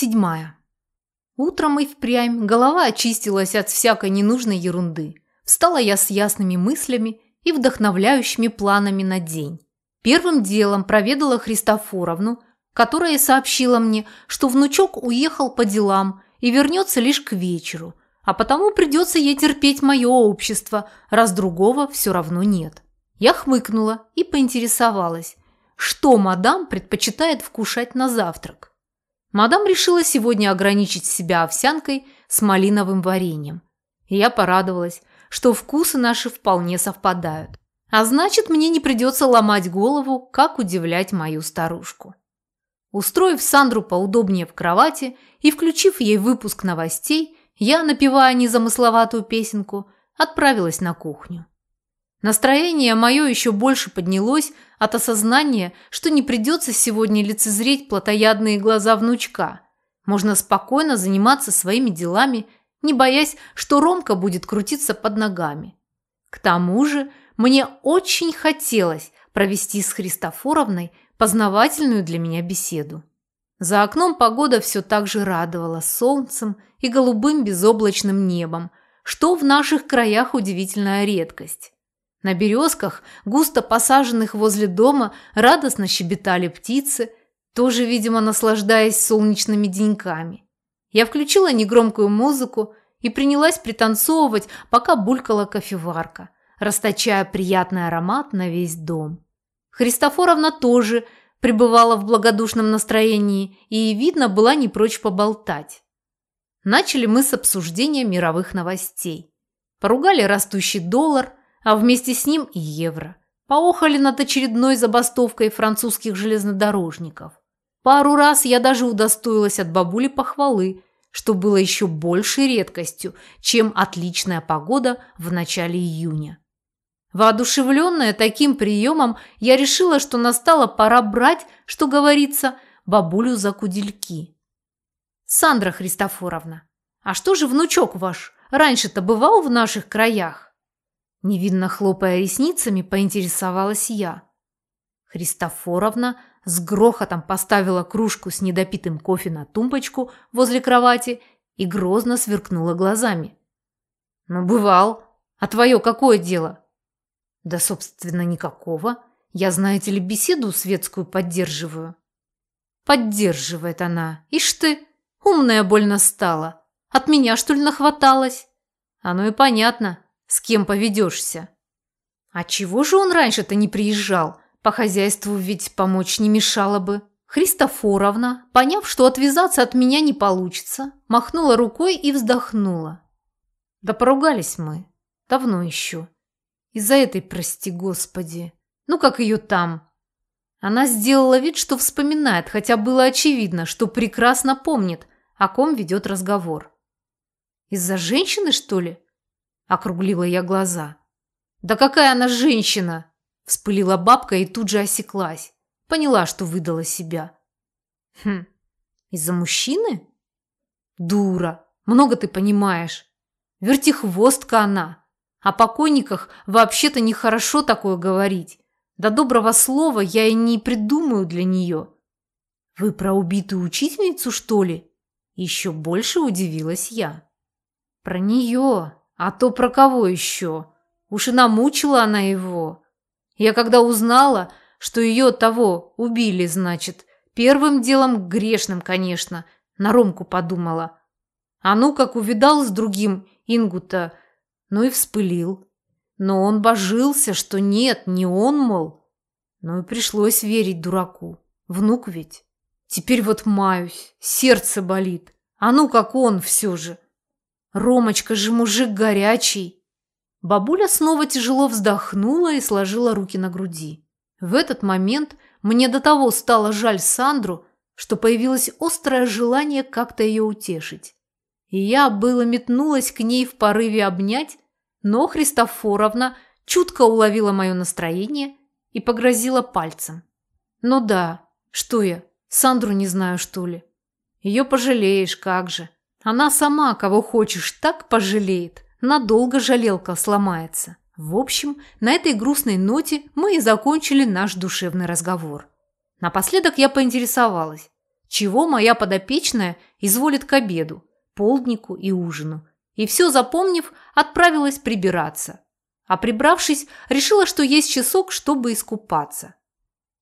Седьмая. Утром и впрямь голова очистилась от всякой ненужной ерунды. Встала я с ясными мыслями и вдохновляющими планами на день. Первым делом проведала Христофоровну, которая сообщила мне, что внучок уехал по делам и вернется лишь к вечеру, а потому придется ей терпеть мое общество, раз другого все равно нет. Я хмыкнула и поинтересовалась, что мадам предпочитает вкушать на завтрак. Мадам решила сегодня ограничить себя овсянкой с малиновым вареньем. И я порадовалась, что вкусы наши вполне совпадают. А значит, мне не придется ломать голову, как удивлять мою старушку. Устроив Сандру поудобнее в кровати и включив ей выпуск новостей, я, напевая незамысловатую песенку, отправилась на кухню. Настроение мое еще больше поднялось от осознания, что не придется сегодня лицезреть плотоядные глаза внучка. Можно спокойно заниматься своими делами, не боясь, что Ромка будет крутиться под ногами. К тому же мне очень хотелось провести с Христофоровной познавательную для меня беседу. За окном погода все так же радовала солнцем и голубым безоблачным небом, что в наших краях удивительная редкость. На березках, густо посаженных возле дома, радостно щебетали птицы, тоже, видимо, наслаждаясь солнечными деньками. Я включила негромкую музыку и принялась пританцовывать, пока булькала кофеварка, расточая приятный аромат на весь дом. Христофоровна тоже пребывала в благодушном настроении и, видно, была не прочь поболтать. Начали мы с обсуждения мировых новостей. Поругали растущий доллар, а вместе с ним и евро. Поохали над очередной забастовкой французских железнодорожников. Пару раз я даже удостоилась от бабули похвалы, что было еще большей редкостью, чем отличная погода в начале июня. Воодушевленная таким приемом, я решила, что настала пора брать, что говорится, бабулю за кудельки. «Сандра Христофоровна, а что же внучок ваш раньше-то бывал в наших краях?» Невинно хлопая ресницами, поинтересовалась я. Христофоровна с грохотом поставила кружку с недопитым кофе на тумбочку возле кровати и грозно сверкнула глазами. «Ну, бывал. А твое какое дело?» «Да, собственно, никакого. Я, знаете ли, беседу светскую поддерживаю». «Поддерживает она. Ишь ты, умная больно стала. От меня, что ли, нахваталась?» «Оно и понятно. С кем поведешься? А чего же он раньше-то не приезжал? По хозяйству ведь помочь не мешало бы. Христофоровна, поняв, что отвязаться от меня не получится, махнула рукой и вздохнула. Да поругались мы. Давно еще. Из-за этой, прости господи. Ну, как ее там? Она сделала вид, что вспоминает, хотя было очевидно, что прекрасно помнит, о ком ведет разговор. Из-за женщины, что ли? Округлила я глаза. «Да какая она женщина!» Вспылила бабка и тут же осеклась. Поняла, что выдала себя. «Хм, из-за мужчины?» «Дура! Много ты понимаешь. Вертихвостка она. О покойниках вообще-то нехорошо такое говорить. До доброго слова я и не придумаю для нее». «Вы про убитую учительницу, что ли?» Еще больше удивилась я. «Про нее!» А то про кого еще? Уж и намучила она его. Я когда узнала, что ее того убили, значит, первым делом грешным, конечно, на Ромку подумала. А ну, как увидал с другим Ингута, ну и вспылил. Но он божился, что нет, не он, мол. Ну и пришлось верить дураку. Внук ведь. Теперь вот маюсь, сердце болит. А ну, как он все же. Ромочка же мужик горячий. Бабуля снова тяжело вздохнула и сложила руки на груди. В этот момент мне до того стало жаль Сандру, что появилось острое желание как-то ее утешить. И я было метнулась к ней в порыве обнять, но Христофоровна чутко уловила мое настроение и погрозила пальцем. Ну да, что я, Сандру не знаю, что ли? Ее пожалеешь, как же. Она сама, кого хочешь, так пожалеет. Надолго жалелка сломается. В общем, на этой грустной ноте мы и закончили наш душевный разговор. Напоследок я поинтересовалась. чего моя подопечная изволит к обеду, полднику и ужину. И все запомнив, отправилась прибираться. А прибравшись, решила, что есть часок, чтобы искупаться.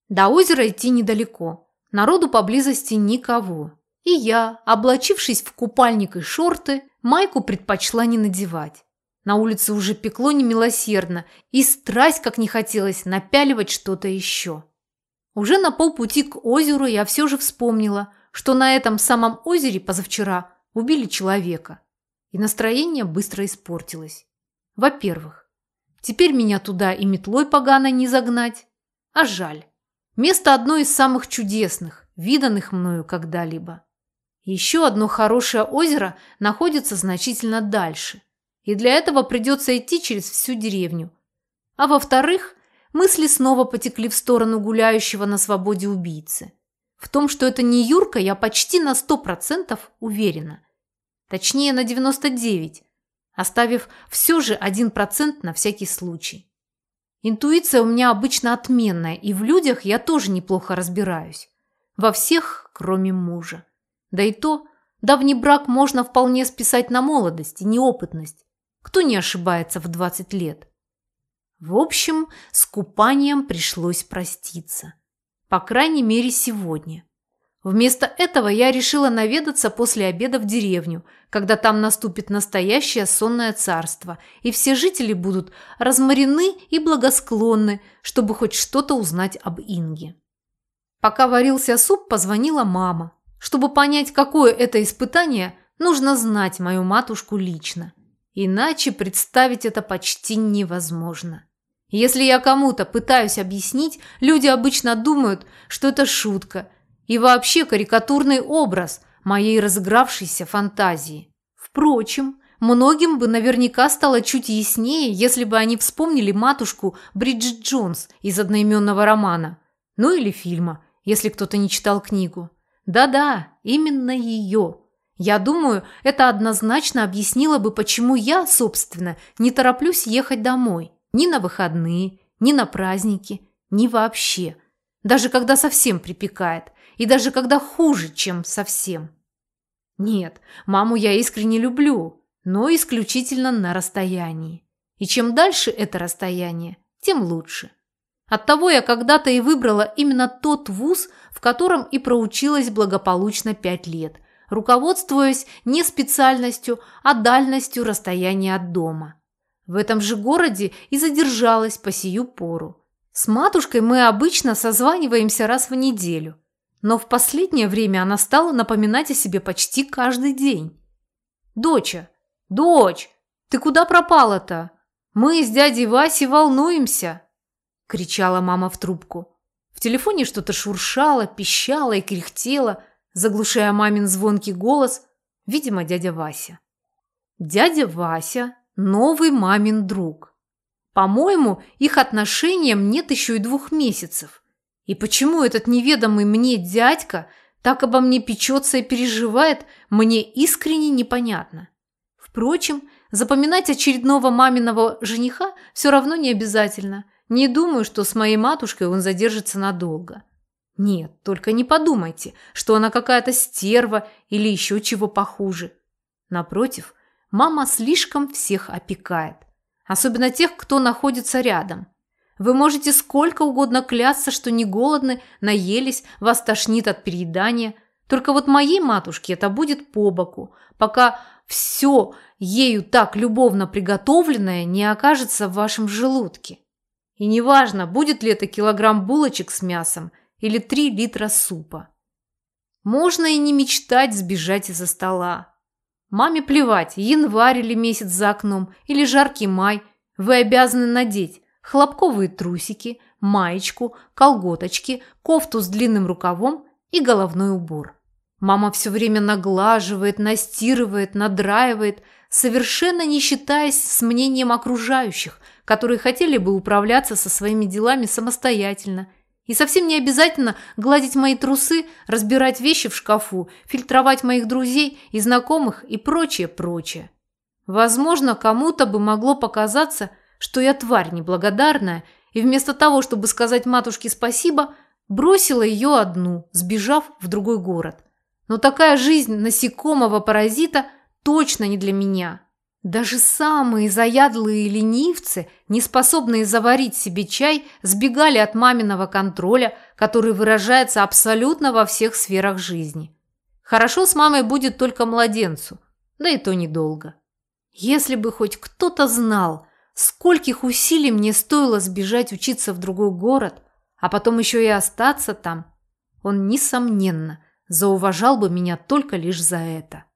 До озера идти недалеко. Народу поблизости никого. И я, облачившись в купальник и шорты, майку предпочла не надевать. На улице уже пекло немилосердно, и страсть, как не хотелось, напяливать что-то еще. Уже на полпути к озеру я все же вспомнила, что на этом самом озере позавчера убили человека. И настроение быстро испортилось. Во-первых, теперь меня туда и метлой погано не загнать. А жаль. Место одно из самых чудесных, виданных мною когда-либо. Еще одно хорошее озеро находится значительно дальше. И для этого придется идти через всю деревню. А во-вторых, мысли снова потекли в сторону гуляющего на свободе убийцы. В том, что это не Юрка, я почти на сто процентов уверена. Точнее, на 99, оставив все же один процент на всякий случай. Интуиция у меня обычно отменная, и в людях я тоже неплохо разбираюсь. Во всех, кроме мужа. Да и то, давний брак можно вполне списать на молодость и неопытность. Кто не ошибается в 20 лет? В общем, с купанием пришлось проститься. По крайней мере, сегодня. Вместо этого я решила наведаться после обеда в деревню, когда там наступит настоящее сонное царство, и все жители будут разморены и благосклонны, чтобы хоть что-то узнать об Инге. Пока варился суп, позвонила мама. Чтобы понять, какое это испытание, нужно знать мою матушку лично. Иначе представить это почти невозможно. Если я кому-то пытаюсь объяснить, люди обычно думают, что это шутка и вообще карикатурный образ моей разыгравшейся фантазии. Впрочем, многим бы наверняка стало чуть яснее, если бы они вспомнили матушку Бриджит Джонс из одноименного романа, ну или фильма, если кто-то не читал книгу. Да-да, именно ее. Я думаю, это однозначно объяснило бы, почему я, собственно, не тороплюсь ехать домой. Ни на выходные, ни на праздники, ни вообще. Даже когда совсем припекает. И даже когда хуже, чем совсем. Нет, маму я искренне люблю, но исключительно на расстоянии. И чем дальше это расстояние, тем лучше. Оттого я когда-то и выбрала именно тот вуз, в котором и проучилась благополучно пять лет, руководствуясь не специальностью, а дальностью расстояния от дома. В этом же городе и задержалась по сию пору. С матушкой мы обычно созваниваемся раз в неделю, но в последнее время она стала напоминать о себе почти каждый день. «Доча! Дочь! Ты куда пропала-то? Мы с дядей Васей волнуемся!» – кричала мама в трубку. В телефоне что-то шуршало, пищало и кряхтело, заглушая мамин звонкий голос, видимо, дядя Вася. Дядя Вася новый мамин друг. По-моему, их отношениям нет еще и двух месяцев. И почему этот неведомый мне дядька так обо мне печется и переживает, мне искренне непонятно. Впрочем, запоминать очередного маминого жениха все равно не обязательно. Не думаю, что с моей матушкой он задержится надолго. Нет, только не подумайте, что она какая-то стерва или еще чего похуже. Напротив, Мама слишком всех опекает. Особенно тех, кто находится рядом. Вы можете сколько угодно клясться, что не голодны, наелись, вас тошнит от переедания. Только вот моей матушке это будет по боку, пока все ею так любовно приготовленное не окажется в вашем желудке. И неважно, будет ли это килограмм булочек с мясом или три литра супа. Можно и не мечтать сбежать из-за стола. Маме плевать, январь или месяц за окном, или жаркий май. Вы обязаны надеть хлопковые трусики, маечку, колготочки, кофту с длинным рукавом и головной убор. Мама все время наглаживает, настирывает, надраивает, совершенно не считаясь с мнением окружающих, которые хотели бы управляться со своими делами самостоятельно и совсем не обязательно гладить мои трусы, разбирать вещи в шкафу, фильтровать моих друзей и знакомых и прочее, прочее. Возможно, кому-то бы могло показаться, что я тварь неблагодарная, и вместо того, чтобы сказать матушке спасибо, Бросила ее одну, сбежав в другой город. Но такая жизнь насекомого-паразита точно не для меня. Даже самые заядлые ленивцы, не способные заварить себе чай, сбегали от маминого контроля, который выражается абсолютно во всех сферах жизни. Хорошо с мамой будет только младенцу, да и то недолго. Если бы хоть кто-то знал, скольких усилий мне стоило сбежать учиться в другой город, а потом еще и остаться там, он, несомненно, зауважал бы меня только лишь за это.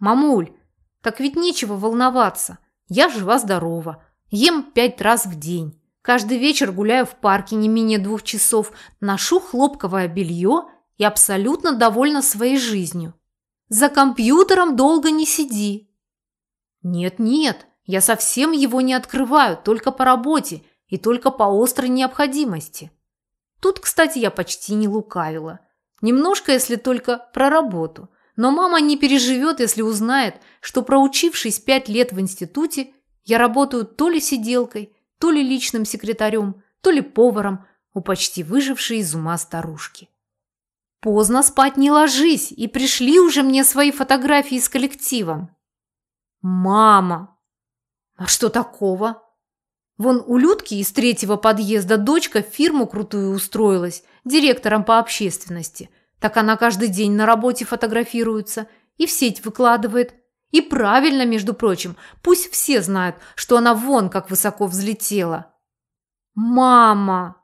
«Мамуль, так ведь нечего волноваться. Я жива-здорова. Ем пять раз в день. Каждый вечер гуляю в парке не менее двух часов, ношу хлопковое белье и абсолютно довольна своей жизнью. За компьютером долго не сиди. Нет-нет, я совсем его не открываю, только по работе и только по острой необходимости. Тут, кстати, я почти не лукавила. Немножко, если только про работу – но мама не переживет, если узнает, что проучившись пять лет в институте, я работаю то ли сиделкой, то ли личным секретарем, то ли поваром у почти выжившей из ума старушки. Поздно спать не ложись, и пришли уже мне свои фотографии с коллективом. Мама! А что такого? Вон у Людки из третьего подъезда дочка в фирму крутую устроилась, директором по общественности – так она каждый день на работе фотографируется и в сеть выкладывает. И правильно, между прочим, пусть все знают, что она вон как высоко взлетела. Мама!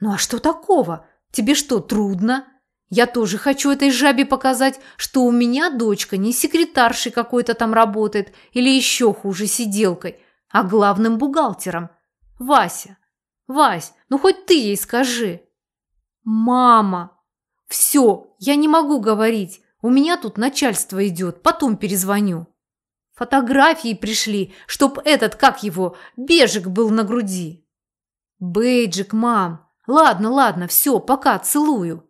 Ну а что такого? Тебе что, трудно? Я тоже хочу этой жабе показать, что у меня дочка не секретаршей какой-то там работает или еще хуже сиделкой, а главным бухгалтером. Вася, Вась, ну хоть ты ей скажи. Мама, «Все, я не могу говорить. У меня тут начальство идет, потом перезвоню». Фотографии пришли, чтоб этот, как его, бежик был на груди. Бейджик, мам. Ладно, ладно, все, пока, целую.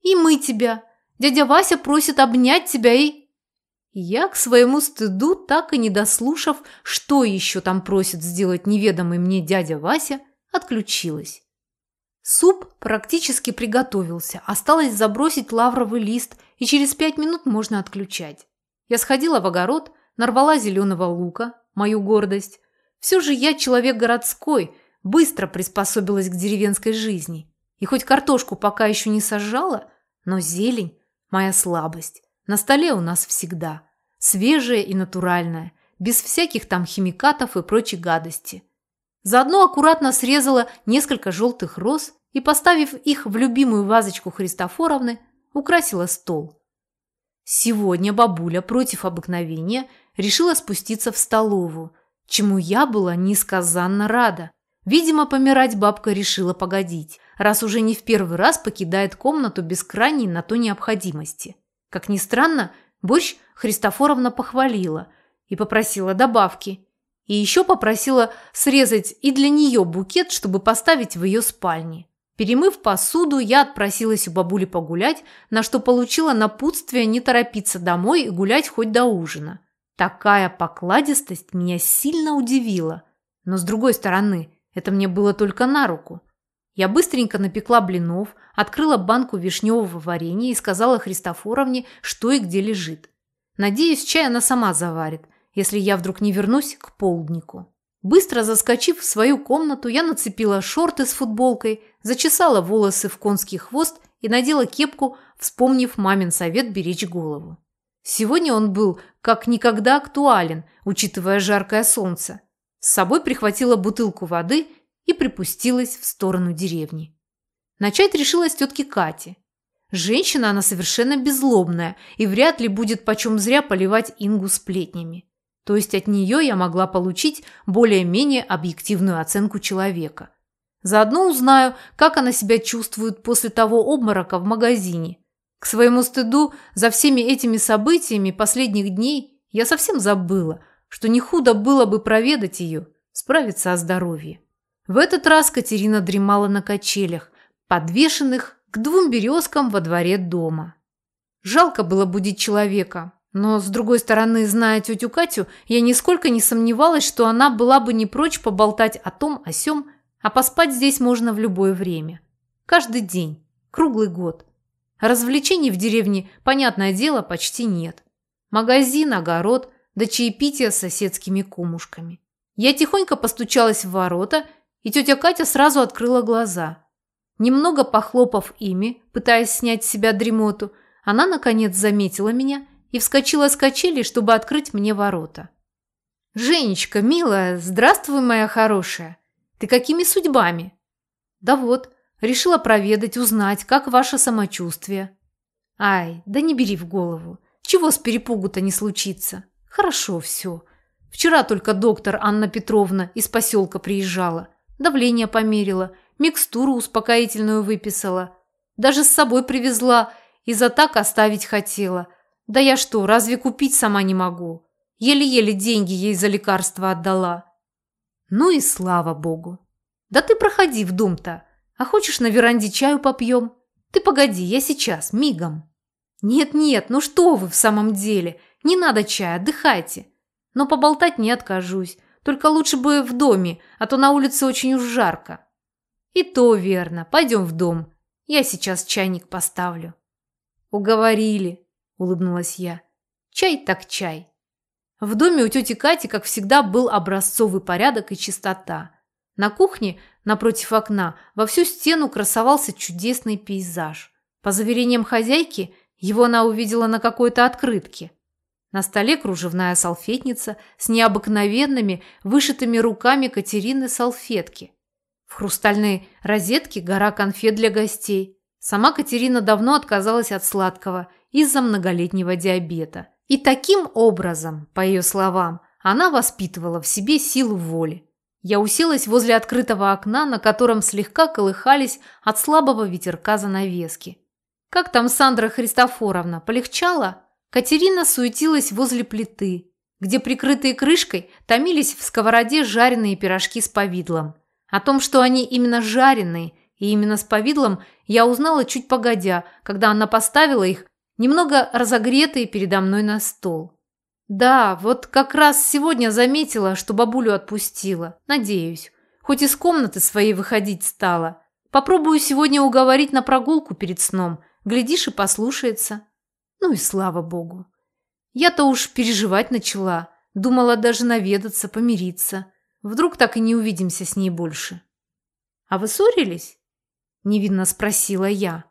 И мы тебя. Дядя Вася просит обнять тебя и... Я к своему стыду, так и не дослушав, что еще там просит сделать неведомый мне дядя Вася, отключилась. Суп практически приготовился, осталось забросить лавровый лист, и через пять минут можно отключать. Я сходила в огород, нарвала зеленого лука, мою гордость. Все же я человек городской, быстро приспособилась к деревенской жизни. И хоть картошку пока еще не сажала, но зелень – моя слабость. На столе у нас всегда. Свежая и натуральная, без всяких там химикатов и прочей гадости – Заодно аккуратно срезала несколько желтых роз и, поставив их в любимую вазочку Христофоровны, украсила стол. Сегодня бабуля против обыкновения решила спуститься в столовую, чему я была несказанно рада. Видимо, помирать бабка решила погодить, раз уже не в первый раз покидает комнату без крайней на то необходимости. Как ни странно, борщ Христофоровна похвалила и попросила добавки – и еще попросила срезать и для нее букет, чтобы поставить в ее спальне. Перемыв посуду, я отпросилась у бабули погулять, на что получила напутствие не торопиться домой и гулять хоть до ужина. Такая покладистость меня сильно удивила. Но с другой стороны, это мне было только на руку. Я быстренько напекла блинов, открыла банку вишневого варенья и сказала Христофоровне, что и где лежит. Надеюсь, чай она сама заварит, если я вдруг не вернусь к полднику. Быстро заскочив в свою комнату, я нацепила шорты с футболкой, зачесала волосы в конский хвост и надела кепку, вспомнив мамин совет беречь голову. Сегодня он был как никогда актуален, учитывая жаркое солнце. С собой прихватила бутылку воды и припустилась в сторону деревни. Начать решила с тетки Кати. Женщина она совершенно безлобная и вряд ли будет почем зря поливать Ингу сплетнями. То есть от нее я могла получить более-менее объективную оценку человека. Заодно узнаю, как она себя чувствует после того обморока в магазине. К своему стыду за всеми этими событиями последних дней я совсем забыла, что не худо было бы проведать ее, справиться о здоровье. В этот раз Катерина дремала на качелях, подвешенных к двум березкам во дворе дома. Жалко было будить человека, но, с другой стороны, зная тетю Катю, я нисколько не сомневалась, что она была бы не прочь поболтать о том, о сём, а поспать здесь можно в любое время. Каждый день. Круглый год. Развлечений в деревне, понятное дело, почти нет. Магазин, огород, да чаепитие с соседскими кумушками. Я тихонько постучалась в ворота, и тетя Катя сразу открыла глаза. Немного похлопав ими, пытаясь снять с себя дремоту, она, наконец, заметила меня и вскочила с качели, чтобы открыть мне ворота. «Женечка, милая, здравствуй, моя хорошая. Ты какими судьбами?» «Да вот, решила проведать, узнать, как ваше самочувствие». «Ай, да не бери в голову. Чего с перепугу-то не случится? Хорошо все. Вчера только доктор Анна Петровна из поселка приезжала. Давление померила, микстуру успокоительную выписала. Даже с собой привезла и за так оставить хотела. Да я что, разве купить сама не могу? Еле-еле деньги ей за лекарства отдала. Ну и слава богу. Да ты проходи в дом-то. А хочешь на веранде чаю попьем? Ты погоди, я сейчас, мигом. Нет-нет, ну что вы в самом деле? Не надо чая, отдыхайте. Но поболтать не откажусь. Только лучше бы в доме, а то на улице очень уж жарко. И то верно. Пойдем в дом. Я сейчас чайник поставлю. Уговорили. – улыбнулась я. «Чай так чай». В доме у тети Кати, как всегда, был образцовый порядок и чистота. На кухне, напротив окна, во всю стену красовался чудесный пейзаж. По заверениям хозяйки, его она увидела на какой-то открытке. На столе кружевная салфетница с необыкновенными, вышитыми руками Катерины салфетки. В хрустальной розетке гора конфет для гостей. Сама Катерина давно отказалась от сладкого из-за многолетнего диабета. И таким образом, по ее словам, она воспитывала в себе силу воли. Я уселась возле открытого окна, на котором слегка колыхались от слабого ветерка занавески. «Как там Сандра Христофоровна? Полегчала?» Катерина суетилась возле плиты, где, прикрытые крышкой, томились в сковороде жареные пирожки с повидлом. О том, что они именно жареные и именно с повидлом, я узнала чуть погодя, когда она поставила их немного разогретые передо мной на стол. Да, вот как раз сегодня заметила, что бабулю отпустила. Надеюсь. Хоть из комнаты своей выходить стала. Попробую сегодня уговорить на прогулку перед сном. Глядишь и послушается. Ну и слава богу. Я-то уж переживать начала. Думала даже наведаться, помириться. Вдруг так и не увидимся с ней больше. А вы ссорились? Невинно спросила я.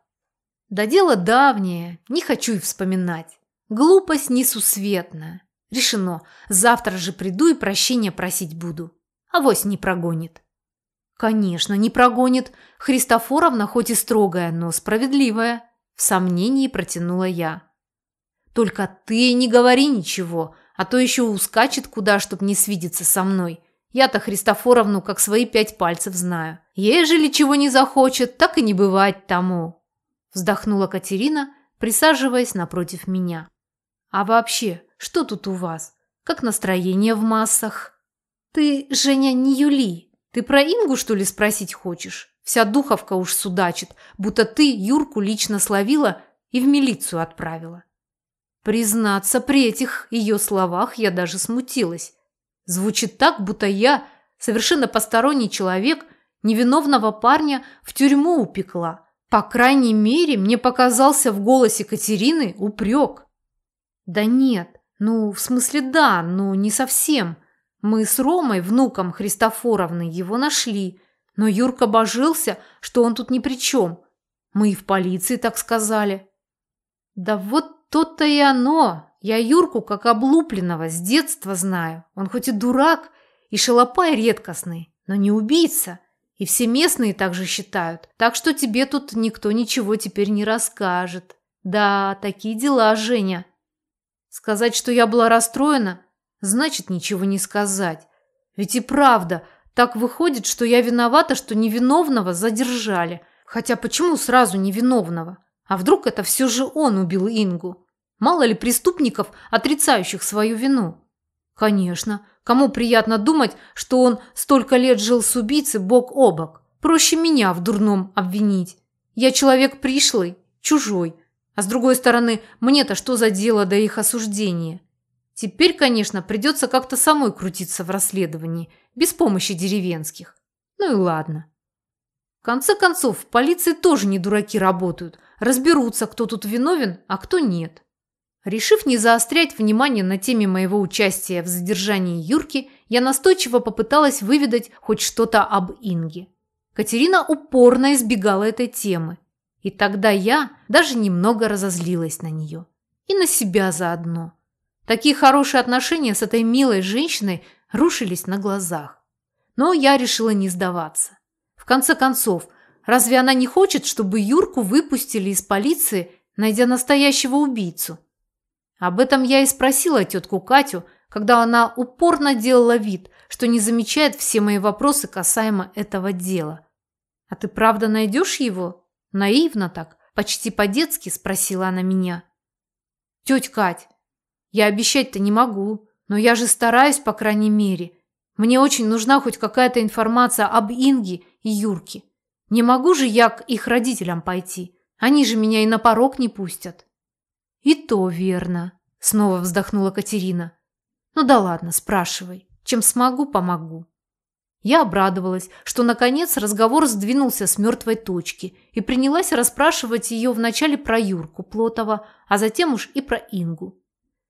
Да дело давнее, не хочу и вспоминать. Глупость несусветная. Решено, завтра же приду и прощения просить буду. Авось не прогонит. Конечно, не прогонит. Христофоровна хоть и строгая, но справедливая. В сомнении протянула я. Только ты не говори ничего, а то еще ускачет куда, чтоб не свидеться со мной. Я-то Христофоровну как свои пять пальцев знаю. Ежели чего не захочет, так и не бывать тому вздохнула Катерина, присаживаясь напротив меня. А вообще, что тут у вас? Как настроение в массах? Ты, Женя, не Юли. Ты про Ингу, что ли, спросить хочешь? Вся духовка уж судачит, будто ты Юрку лично словила и в милицию отправила. Признаться, при этих ее словах я даже смутилась. Звучит так, будто я, совершенно посторонний человек, невиновного парня в тюрьму упекла. По крайней мере, мне показался в голосе Катерины упрек. Да нет, ну, в смысле да, но не совсем. Мы с Ромой, внуком Христофоровны, его нашли, но Юрка божился, что он тут ни при чем. Мы и в полиции так сказали. Да вот то-то и оно. Я Юрку как облупленного с детства знаю. Он хоть и дурак, и шалопай редкостный, но не убийца. И все местные также считают. Так что тебе тут никто ничего теперь не расскажет. Да, такие дела, Женя. Сказать, что я была расстроена, значит ничего не сказать. Ведь и правда, так выходит, что я виновата, что невиновного задержали. Хотя почему сразу невиновного? А вдруг это все же он убил Ингу? Мало ли преступников, отрицающих свою вину? Конечно, Кому приятно думать, что он столько лет жил с убийцей бок о бок? Проще меня в дурном обвинить. Я человек пришлый, чужой. А с другой стороны, мне-то что за дело до их осуждения? Теперь, конечно, придется как-то самой крутиться в расследовании, без помощи деревенских. Ну и ладно. конце концов, в полиции тоже не дураки работают. Разберутся, кто тут виновен, а кто нет. Решив не заострять внимание на теме моего участия в задержании Юрки, я настойчиво попыталась выведать хоть что-то об Инге. Катерина упорно избегала этой темы. И тогда я даже немного разозлилась на нее. И на себя заодно. Такие хорошие отношения с этой милой женщиной рушились на глазах. Но я решила не сдаваться. В конце концов, разве она не хочет, чтобы Юрку выпустили из полиции, найдя настоящего убийцу? Об этом я и спросила тетку Катю, когда она упорно делала вид, что не замечает все мои вопросы касаемо этого дела. «А ты правда найдешь его?» Наивно так, почти по-детски спросила она меня. «Тетя Кать, я обещать-то не могу, но я же стараюсь, по крайней мере. Мне очень нужна хоть какая-то информация об Инге и Юрке. Не могу же я к их родителям пойти. Они же меня и на порог не пустят. И то верно, снова вздохнула Катерина. Ну да ладно, спрашивай. Чем смогу, помогу. Я обрадовалась, что наконец разговор сдвинулся с мертвой точки и принялась расспрашивать ее вначале про Юрку Плотова, а затем уж и про Ингу.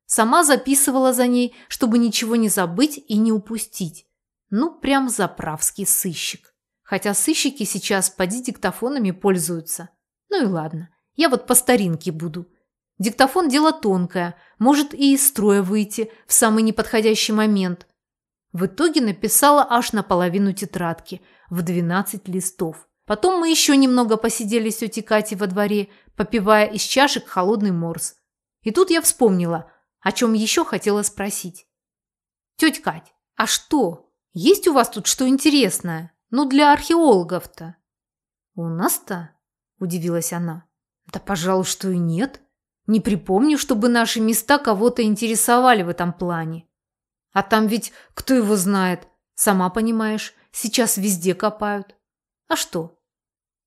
Сама записывала за ней, чтобы ничего не забыть и не упустить. Ну, прям заправский сыщик. Хотя сыщики сейчас поди диктофонами пользуются. Ну и ладно, я вот по старинке буду. Диктофон – дело тонкое, может и из строя выйти в самый неподходящий момент. В итоге написала аж наполовину тетрадки, в 12 листов. Потом мы еще немного посидели с тетей Катей во дворе, попивая из чашек холодный морс. И тут я вспомнила, о чем еще хотела спросить. «Тетя Кать, а что? Есть у вас тут что интересное? Ну, для археологов-то?» «У нас-то?» – удивилась она. «Да, пожалуй, что и нет. Не припомню, чтобы наши места кого-то интересовали в этом плане. А там ведь кто его знает? Сама понимаешь, сейчас везде копают. А что?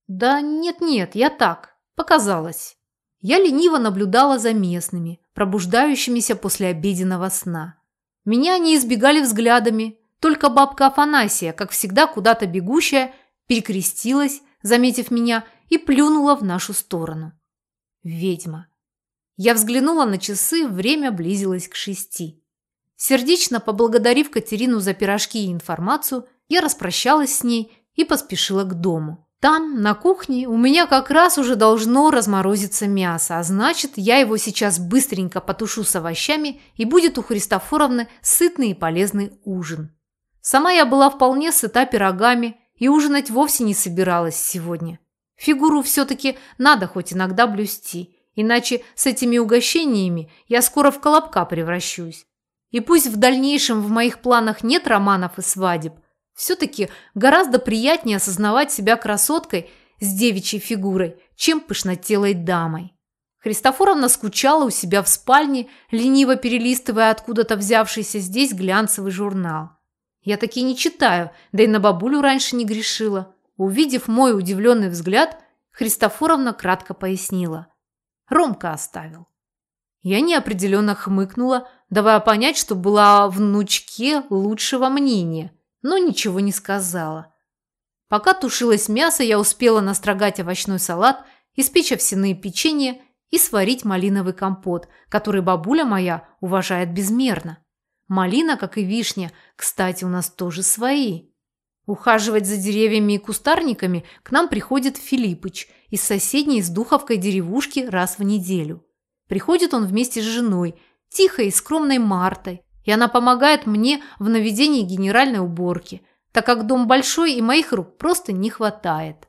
Да нет-нет, я так, показалось. Я лениво наблюдала за местными, пробуждающимися после обеденного сна. Меня они избегали взглядами, только бабка Афанасия, как всегда куда-то бегущая, перекрестилась, заметив меня, и плюнула в нашу сторону. Ведьма. Я взглянула на часы, время близилось к шести. Сердечно поблагодарив Катерину за пирожки и информацию, я распрощалась с ней и поспешила к дому. Там, на кухне, у меня как раз уже должно разморозиться мясо, а значит, я его сейчас быстренько потушу с овощами, и будет у Христофоровны сытный и полезный ужин. Сама я была вполне сыта пирогами и ужинать вовсе не собиралась сегодня. Фигуру все-таки надо хоть иногда блюсти, Иначе с этими угощениями я скоро в колобка превращусь. И пусть в дальнейшем в моих планах нет романов и свадеб, все-таки гораздо приятнее осознавать себя красоткой с девичьей фигурой, чем пышнотелой дамой. Христофоровна скучала у себя в спальне, лениво перелистывая откуда-то взявшийся здесь глянцевый журнал. Я таки не читаю, да и на бабулю раньше не грешила. Увидев мой удивленный взгляд, Христофоровна кратко пояснила – Ромка оставил. Я неопределенно хмыкнула, давая понять, что была внучке лучшего мнения, но ничего не сказала. Пока тушилось мясо, я успела настрогать овощной салат, испечь овсяные печенья и сварить малиновый компот, который бабуля моя уважает безмерно. Малина, как и вишня, кстати, у нас тоже свои. Ухаживать за деревьями и кустарниками к нам приходит Филиппыч из соседней с Духовкой деревушки раз в неделю. Приходит он вместе с женой, тихой и скромной Мартой, и она помогает мне в наведении генеральной уборки, так как дом большой и моих рук просто не хватает.